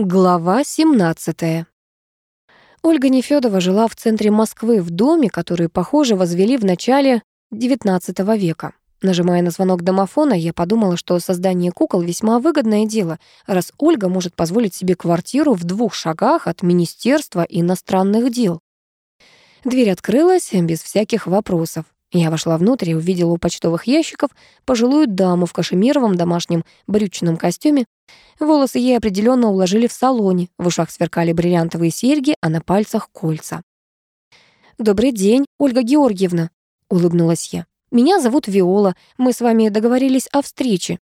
Глава 17. Ольга Нефёдова жила в центре Москвы в доме, который, похоже, возвели в начале XIX века. Нажимая на звонок домофона, я подумала, что создание кукол весьма выгодное дело, раз Ольга может позволить себе квартиру в двух шагах от Министерства иностранных дел. Дверь открылась без всяких вопросов. Я вошла внутрь и увидела у почтовых ящиков пожилую даму в кашемировом домашнем брючном костюме. Волосы ей определенно уложили в салоне, в ушах сверкали бриллиантовые серьги, а на пальцах кольца. «Добрый день, Ольга Георгиевна», — улыбнулась я. «Меня зовут Виола, мы с вами договорились о встрече».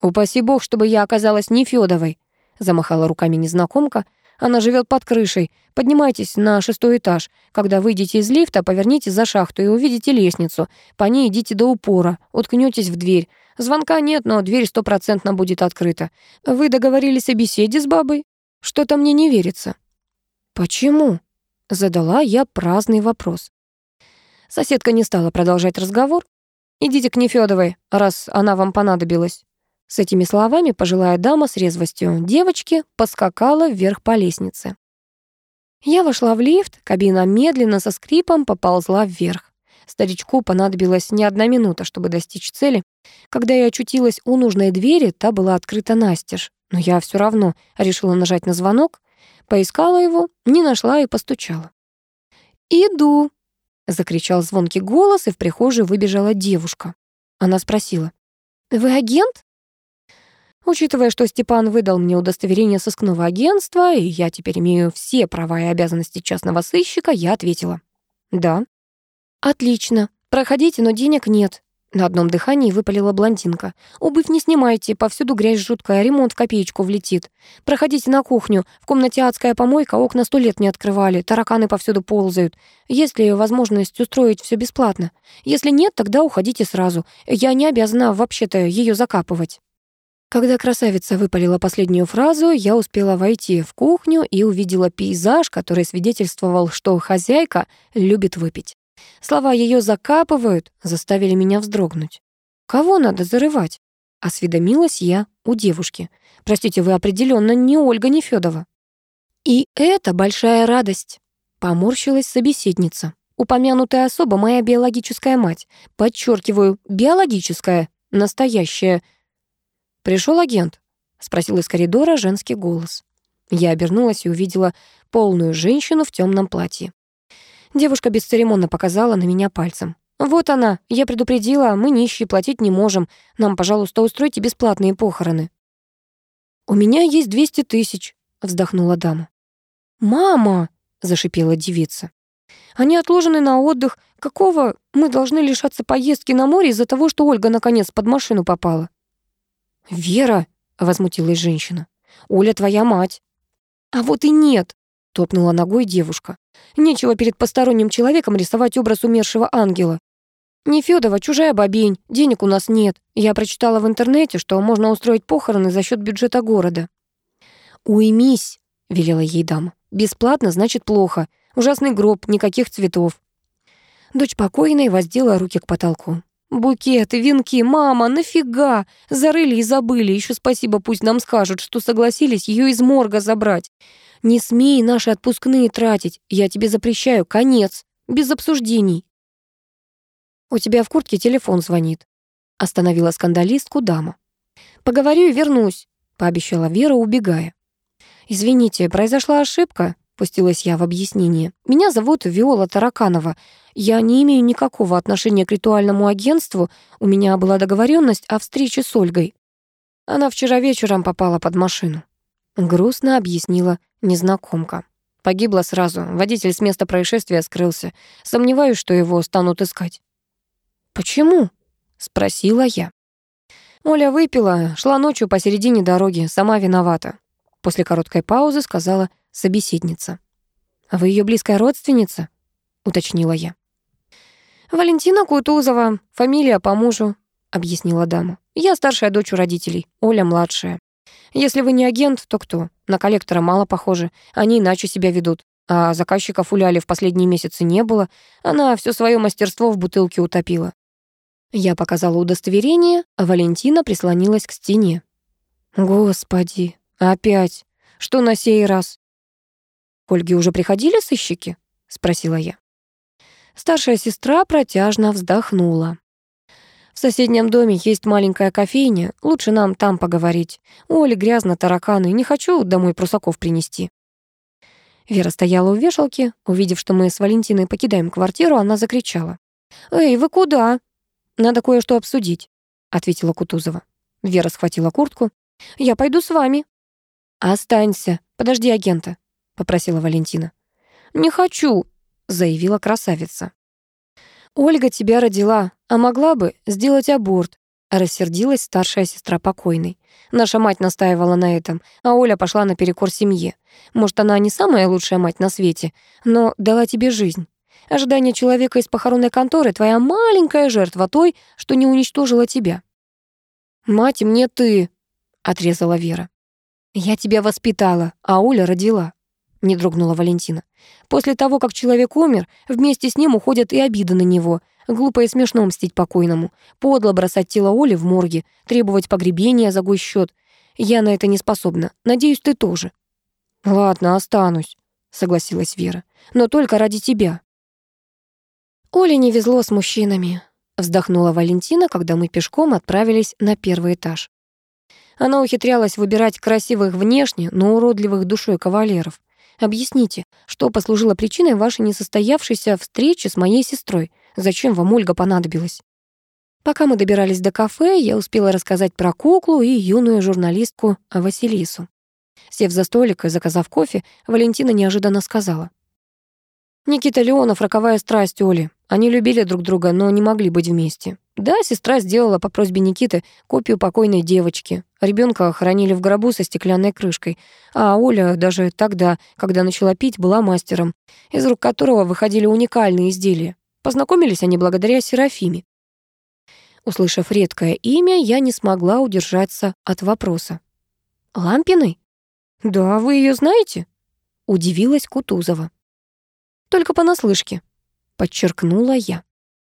«Упаси бог, чтобы я оказалась не Фёдовой», — замахала руками незнакомка, — она живет под крышей. Поднимайтесь на шестой этаж. Когда выйдете из лифта, поверните за шахту и увидите лестницу. По ней идите до упора, уткнётесь в дверь. Звонка нет, но дверь стопроцентно будет открыта. Вы договорились о беседе с бабой? Что-то мне не верится». «Почему?» — задала я праздный вопрос. Соседка не стала продолжать разговор. «Идите к Нефёдовой, раз она вам понадобилась». С этими словами пожилая дама с резвостью девочки поскакала вверх по лестнице. Я вошла в лифт, кабина медленно со скрипом поползла вверх. Старичку понадобилась не одна минута, чтобы достичь цели. Когда я очутилась у нужной двери, та была открыта настежь. Но я все равно решила нажать на звонок, поискала его, не нашла и постучала. «Иду!» — закричал звонкий голос, и в прихожую выбежала девушка. Она спросила, «Вы агент?» Учитывая, что Степан выдал мне удостоверение сыскного агентства, и я теперь имею все права и обязанности частного сыщика, я ответила. «Да». «Отлично. Проходите, но денег нет». На одном дыхании выпалила блондинка. «Обувь не снимайте, повсюду грязь жуткая, ремонт в копеечку влетит. Проходите на кухню, в комнате адская помойка, окна сто лет не открывали, тараканы повсюду ползают. Есть ли возможность устроить все бесплатно? Если нет, тогда уходите сразу. Я не обязана вообще-то ее закапывать». Когда красавица выпалила последнюю фразу, я успела войти в кухню и увидела пейзаж, который свидетельствовал, что хозяйка любит выпить. Слова ее закапывают заставили меня вздрогнуть. «Кого надо зарывать?» — осведомилась я у девушки. «Простите, вы определенно не Ольга Нефёдова». «И это большая радость», — поморщилась собеседница. «Упомянутая особа моя биологическая мать. Подчеркиваю, биологическая, настоящая, Пришел агент?» — спросил из коридора женский голос. Я обернулась и увидела полную женщину в темном платье. Девушка бесцеремонно показала на меня пальцем. «Вот она, я предупредила, мы нищие, платить не можем. Нам, пожалуйста, устройте бесплатные похороны». «У меня есть двести тысяч», — вздохнула дама. «Мама!» — зашипела девица. «Они отложены на отдых. Какого мы должны лишаться поездки на море из-за того, что Ольга наконец под машину попала?» «Вера!» — возмутилась женщина. «Оля твоя мать!» «А вот и нет!» — топнула ногой девушка. «Нечего перед посторонним человеком рисовать образ умершего ангела. Нефёдова чужая бабень, денег у нас нет. Я прочитала в интернете, что можно устроить похороны за счет бюджета города». «Уймись!» — велела ей дама. «Бесплатно значит плохо. Ужасный гроб, никаких цветов». Дочь покойной воздела руки к потолку. Букеты, венки, мама, нафига? Зарыли и забыли. Еще спасибо пусть нам скажут, что согласились ее из морга забрать. Не смей наши отпускные тратить. Я тебе запрещаю. Конец. Без обсуждений. У тебя в куртке телефон звонит. Остановила скандалистку дама. Поговорю и вернусь, пообещала Вера, убегая. Извините, произошла ошибка. Пустилась я в объяснение. «Меня зовут Виола Тараканова. Я не имею никакого отношения к ритуальному агентству. У меня была договоренность о встрече с Ольгой. Она вчера вечером попала под машину». Грустно объяснила незнакомка. Погибла сразу. Водитель с места происшествия скрылся. Сомневаюсь, что его станут искать. «Почему?» — спросила я. Оля выпила, шла ночью посередине дороги, сама виновата. После короткой паузы сказала собеседница. «А вы ее близкая родственница?» — уточнила я. «Валентина Кутузова, фамилия по мужу», — объяснила дама. «Я старшая дочь у родителей, Оля младшая. Если вы не агент, то кто? На коллектора мало похоже, они иначе себя ведут. А заказчиков у Ляли в последние месяцы не было, она все свое мастерство в бутылке утопила». Я показала удостоверение, а Валентина прислонилась к стене. «Господи, опять!» Что на сей раз? К Ольге уже приходили сыщики? Спросила я. Старшая сестра протяжно вздохнула. В соседнем доме есть маленькая кофейня, лучше нам там поговорить. У Оли грязно тараканы, не хочу домой прусаков принести. Вера стояла у вешалки. Увидев, что мы с Валентиной покидаем квартиру, она закричала. «Эй, вы куда?» «Надо кое-что обсудить», — ответила Кутузова. Вера схватила куртку. «Я пойду с вами». «Останься, подожди агента», — попросила Валентина. «Не хочу», — заявила красавица. «Ольга тебя родила, а могла бы сделать аборт», — рассердилась старшая сестра покойной. Наша мать настаивала на этом, а Оля пошла наперекор семье. Может, она не самая лучшая мать на свете, но дала тебе жизнь. Ожидание человека из похоронной конторы — твоя маленькая жертва той, что не уничтожила тебя. «Мать мне ты», — отрезала Вера. «Я тебя воспитала, а Оля родила», — не дрогнула Валентина. «После того, как человек умер, вместе с ним уходят и обиды на него. Глупо и смешно мстить покойному. Подло бросать тело Оли в морге, требовать погребения за гой счет. Я на это не способна. Надеюсь, ты тоже». «Ладно, останусь», — согласилась Вера. «Но только ради тебя». Оле не везло с мужчинами, вздохнула Валентина, когда мы пешком отправились на первый этаж. Она ухитрялась выбирать красивых внешне, но уродливых душой кавалеров. Объясните, что послужило причиной вашей несостоявшейся встречи с моей сестрой? Зачем вам Ольга понадобилась? Пока мы добирались до кафе, я успела рассказать про куклу и юную журналистку Василису. Сев за столик и заказав кофе, Валентина неожиданно сказала. Никита Леонов — роковая страсть Оли. Они любили друг друга, но не могли быть вместе. Да, сестра сделала по просьбе Никиты копию покойной девочки. Ребенка хоронили в гробу со стеклянной крышкой. А Оля даже тогда, когда начала пить, была мастером, из рук которого выходили уникальные изделия. Познакомились они благодаря Серафиме. Услышав редкое имя, я не смогла удержаться от вопроса. «Лампиной?» «Да, вы ее знаете?» — удивилась Кутузова. Только понаслышке, подчеркнула я.